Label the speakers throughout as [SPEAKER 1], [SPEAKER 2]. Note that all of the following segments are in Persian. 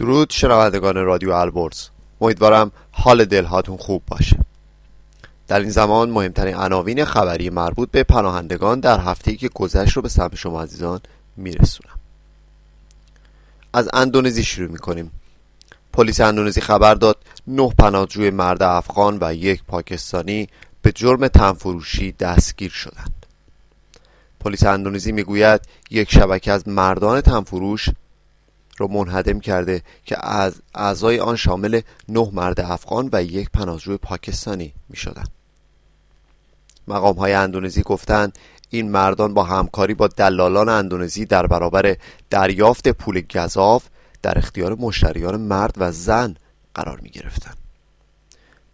[SPEAKER 1] درود شنوندگان رادیو البرز. امیدوارم حال دلهاتون خوب باشه. در این زمان مهمترین عناوین خبری مربوط به پناهندگان در هفته‌ای که گذشت رو به سمت شما عزیزان میرسونم. از اندونزی شروع می‌کنیم. پلیس اندونزی خبر داد نه پناهجوی مرد افغان و یک پاکستانی به جرم تنفروشی دستگیر شدند. پلیس اندونزی می‌گوید یک شبکه از مردان تنفروش را منهدم کرده که از اعضای آن شامل نه مرد افغان و یک پناهجوی پاکستانی می شدن. مقام های اندونزی گفتند این مردان با همکاری با دلالان اندونزی در برابر دریافت پول گذاف در اختیار مشتریان مرد و زن قرار می گرفتن.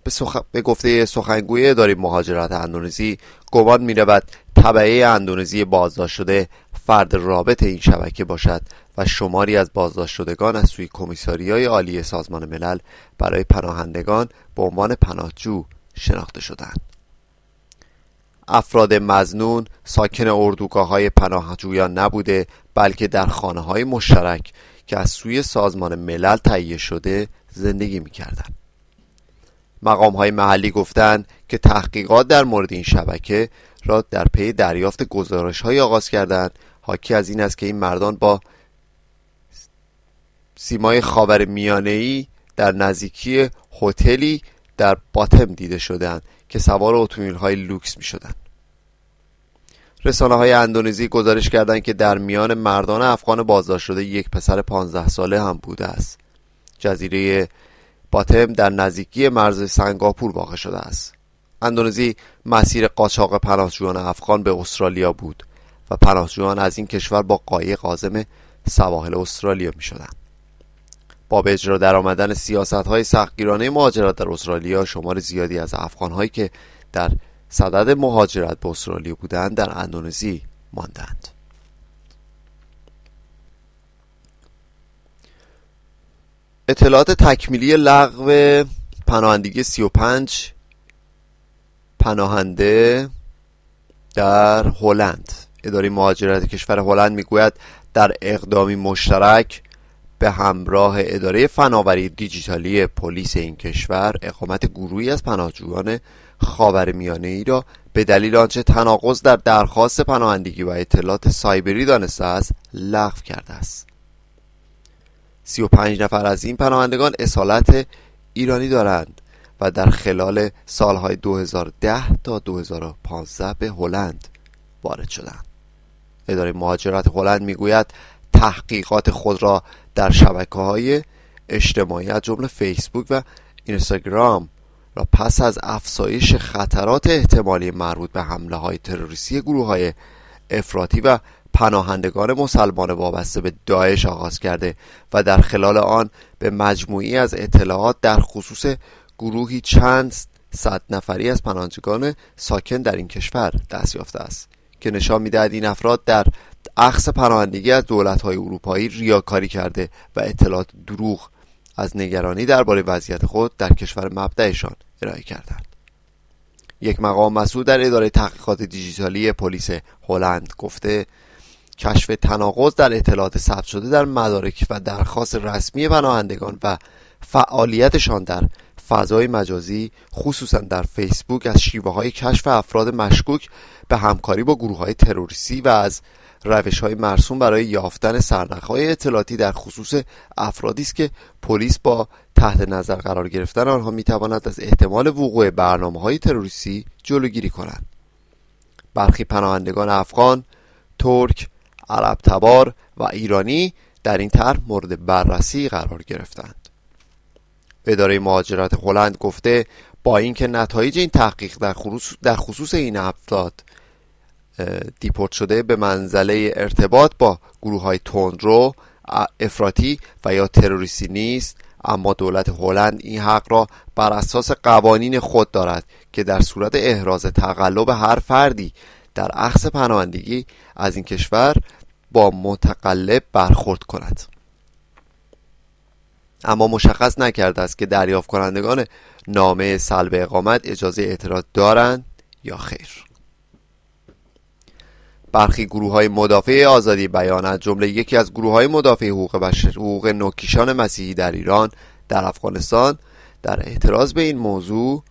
[SPEAKER 1] به, سخ... به گفته سخنگوی اداره مهاجرت اندونزی گمان می رود طبعه اندونزی بازداشت شده فرد رابط این شبکه باشد و شماری از بازداشت شدگان از سوی کمیساری های عالی سازمان ملل برای پناهندگان به عنوان پناهجو شناخته شدند. افراد مزنون ساکن اردوگاه های پناهجویان نبوده بلکه در خانه های مشترک که از سوی سازمان ملل تهیه شده زندگی می کردن. مقام های محلی گفتند که تحقیقات در مورد این شبکه را در پی دریافت گزارش های آغاز کردند حاکی از این است که این مردان با سیمای خاور میانه ای در نزدیکی هتلی در باتم دیده شدند که سوار اتومبیل های لوکس می شدند. رسانه های اندونزی گزارش کردند که در میان مردان افغان بازداشت شده یک پسر 15 ساله هم بوده است. جزیره باتم در نزدیکی مرز سنگاپور واقع شده است. اندونزی مسیر قاچاق پناهجویان افغان به استرالیا بود و پناهجویان از این کشور با قایق عازم سواحل استرالیا می شدند. با به اجرا در آمدن سیاست های سختگیرانه مهاجرت در استرالیا شمار زیادی از افغان هایی که در صدد مهاجرت به استرالیا بودند در اندونزی ماندند اطلاعات تکمیلی لغو پناهندگی 35 پناهنده در هلند. اداره مهاجرت کشور هلند می‌گوید در اقدامی مشترک به همراه اداره فناوری دیجیتالی پلیس این کشور اقامت گروهی از پناهجویان خاور میانه ای را به دلیل آنچه تناقض در درخواست پناهندگی و اطلاعات سایبری دانسته است لغو کرده است. 35 نفر از این پناهندگان اصالت ایرانی دارند و در خلال سالهای 2010 تا 2015 به هلند وارد شدند. اداره مهاجرت هلند می‌گوید تحقیقات خود را در شبکه های اجتماعی از جمله فیسبوک و اینستاگرام را پس از افزایش خطرات احتمالی مربوط به حمله های تروریستی گروه های افراطی و پناهندگان مسلمان وابسته به داعش آغاز کرده و در خلال آن به مجموعی از اطلاعات در خصوص گروهی چند صد نفری از پناهندگان ساکن در این کشور دست یافته است که نشان می‌دهد این افراد در اخص پناهندگی از دولت‌های اروپایی ریاکاری کرده و اطلاعات دروغ از نگرانی درباره وضعیت خود در کشور مبدأشان ارائه کردند. یک مقام مسئول در اداره تحقیقات دیجیتالی پلیس هلند گفته کشف تناقض در اطلاعات ثبت شده در مدارک و درخواست رسمی پناهندگان و فعالیتشان در فضای مجازی خصوصا در فیسبوک از شیوه های کشف افراد مشکوک به همکاری با گروه های تروریستی و از روش های مرسوم برای یافتن سرنخ های اطلاعاتی در خصوص افرادی است که پلیس با تحت نظر قرار گرفتن آنها می تواند از احتمال وقوع برنامه های تروریستی جلوگیری کنند برخی پناهندگان افغان، ترک، عرب تبار و ایرانی در این طرح مورد بررسی قرار گرفتند. اداره مهاجرت هلند گفته با اینکه نتایج این تحقیق در خصوص, در خصوص این افراد دیپورت شده به منزله ارتباط با گروه های تندرو افراطی و یا تروریستی نیست اما دولت هلند این حق را بر اساس قوانین خود دارد که در صورت احراز تقلب هر فردی در اخص پناهندگی از این کشور با متقلب برخورد کند. اما مشخص نکرده است که دریافت کنندگان نامه سلب اقامت اجازه اعتراض دارند یا خیر. برخی گروه های مدافع آزادی بیان از جمله یکی از گروه های مدافع حقوق بشر حقوق نوکیشان مسیحی در ایران در افغانستان در اعتراض به این موضوع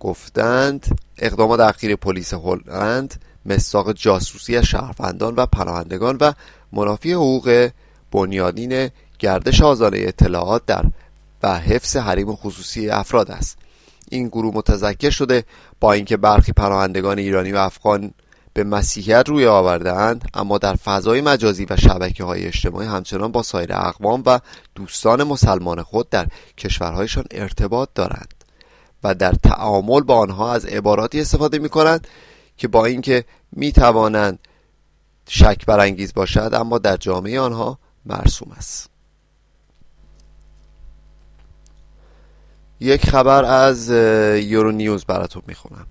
[SPEAKER 1] گفتند اقدامات اخیر پلیس هلند مستاق جاسوسی شهروندان و پناهندگان و منافی حقوق بنیادین گردش آزادی اطلاعات در و حفظ حریم خصوصی افراد است. این گروه متذکر شده با اینکه برخی پناهندگان ایرانی و افغان به مسیحیت روی آوردهاند اما در فضای مجازی و شبکه های اجتماعی همچنان با سایر اقوام و دوستان مسلمان خود در کشورهایشان ارتباط دارند و در تعامل با آنها از عباراتی استفاده می کنند که با اینکه می توانند شک برانگیز باشد اما در جامعه آنها مرسوم است. یک خبر از یورو نیوز براتون می‌خونم.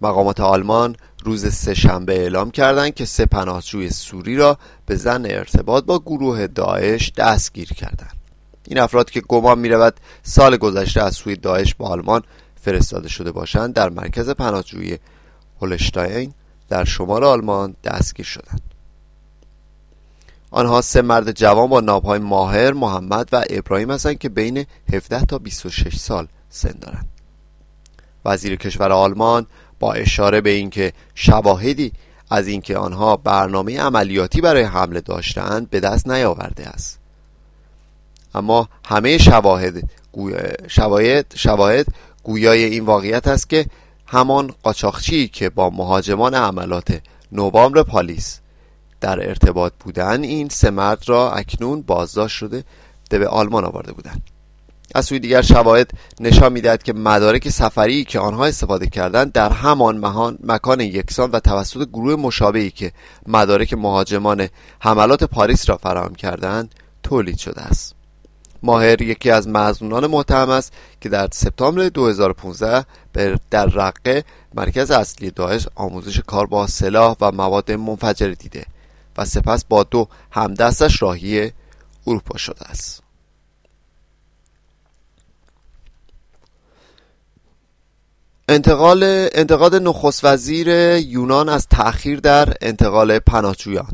[SPEAKER 1] مقامات آلمان روز سه شنبه اعلام کردند که سه پناهجوی سوری را به زن ارتباط با گروه داعش دستگیر کردند. این افراد که گمان می رود سال گذشته از سوی داعش با آلمان فرستاده شده باشند در مرکز پناهجویی هولشتاین در شمال آلمان دستگیر شدند آنها سه مرد جوان با نابهای ماهر، محمد و ابراهیم هستند که بین 17 تا 26 سال سن دارند. وزیر کشور آلمان با اشاره به اینکه شواهدی از اینکه آنها برنامه عملیاتی برای حمله داشتند به دست نیاورده است اما همه شواهد شواهد شواهد گویای این واقعیت است که همان قاچاقچی که با مهاجمان عملات نوامبر پالیس در ارتباط بودن این سه مرد را اکنون بازداشت شده به آلمان آورده بودند از سوی دیگر شواهد نشان می‌دهد که مدارک سفری که آنها استفاده کردند در همان مهان مکان یکسان و توسط گروه مشابهی که مدارک مهاجمان حملات پاریس را فراهم کردند تولید شده است. ماهر یکی از مزنونان متهم است که در سپتامبر 2015 در رقه مرکز اصلی داعش آموزش کار با سلاح و مواد منفجره دیده و سپس با دو همدستش راهی اروپا شده است. انتقال انتقاد نخست وزیر یونان از تأخیر در انتقال پناهجویان.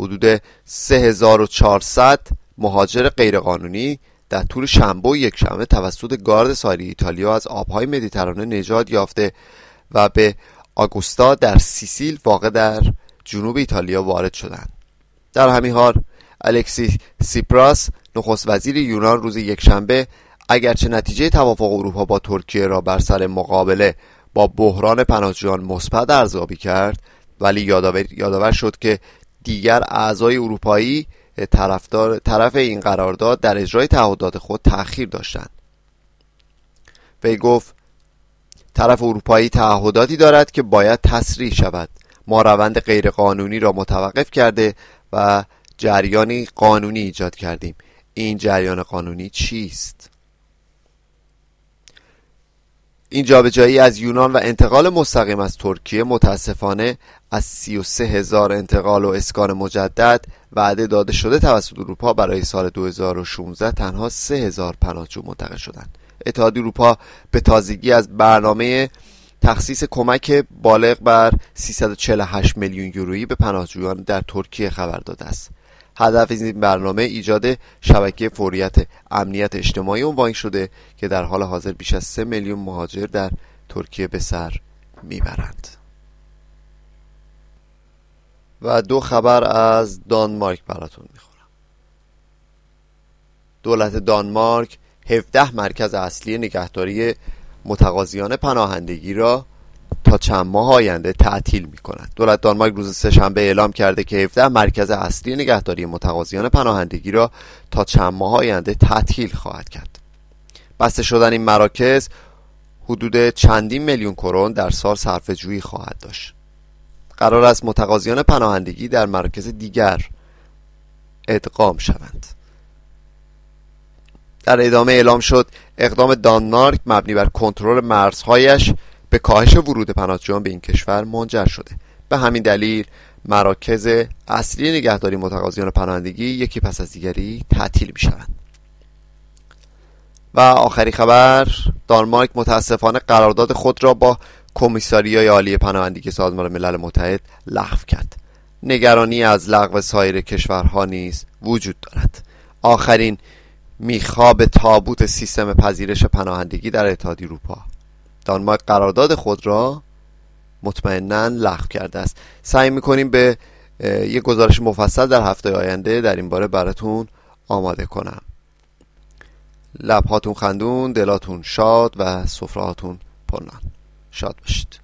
[SPEAKER 1] حدود 3400 مهاجر غیرقانونی در طول شنبه و یک شنبه توسط گارد ساحلی ایتالیا از آبهای مدیترانه نجات یافته و به آگوستا در سیسیل واقع در جنوب ایتالیا وارد شدند. در همین حال الکسی سیپراس نخست وزیر یونان روز یکشنبه اگرچه نتیجه توافق اروپا با ترکیه را بر سر مقابله با بحران پناهجویان مثبت ارزیابی کرد ولی یادآور شد که دیگر اعضای اروپایی طرفدار طرف این قرارداد در اجرای تعهدات خود تأخیر داشتند. وی گفت طرف اروپایی تعهداتی دارد که باید تسریع شود. ما روند غیرقانونی را متوقف کرده و جریانی قانونی ایجاد کردیم. این جریان قانونی چیست؟ این جابجایی از یونان و انتقال مستقیم از ترکیه متاسفانه از 33 هزار انتقال و اسکان مجدد وعده داده شده توسط اروپا برای سال 2016 تنها 3 هزار پناهجو منتقل شدند. اتحادیه اروپا به تازگی از برنامه تخصیص کمک بالغ بر 348 میلیون یورویی به پناهجویان در ترکیه خبر داده است. هدف این برنامه ایجاد شبکه فوریت امنیت اجتماعی عنوان شده که در حال حاضر بیش از 3 میلیون مهاجر در ترکیه به سر می‌برند. و دو خبر از دانمارک براتون می‌خورم. دولت دانمارک 17 مرکز اصلی نگهداری متقاضیان پناهندگی را تا چند ماه آینده تعطیل می کند دولت دانمارک روز سهشنبه اعلام کرده که 17 مرکز اصلی نگهداری متقاضیان پناهندگی را تا چند ماه آینده تعطیل خواهد کرد. بسته شدن این مراکز حدود چندین میلیون کرون در سال صرف جویی خواهد داشت. قرار است متقاضیان پناهندگی در مراکز دیگر ادغام شوند. در ادامه اعلام شد اقدام دانمارک مبنی بر کنترل مرزهایش به کاهش ورود پناهجویان به این کشور منجر شده. به همین دلیل مراکز اصلی نگهداری متقاضیان پناهندگی یکی پس از دیگری تعطیل می شوند و آخری خبر دانمارک متاسفانه قرارداد خود را با کمیساریای عالی پناهندگی سازمان ملل متحد لغو کرد. نگرانی از لغو سایر کشورها نیز وجود دارد. آخرین میخواب تابوت سیستم پذیرش پناهندگی در اتحادیه اروپا. دانمارک قرارداد خود را مطمئنا لغو کرده است. سعی می‌کنیم به یک گزارش مفصل در هفته آینده در این باره براتون آماده کنم. لبهاتون خندون دلاتون شاد و سفرهاتون پرنان شاد باشید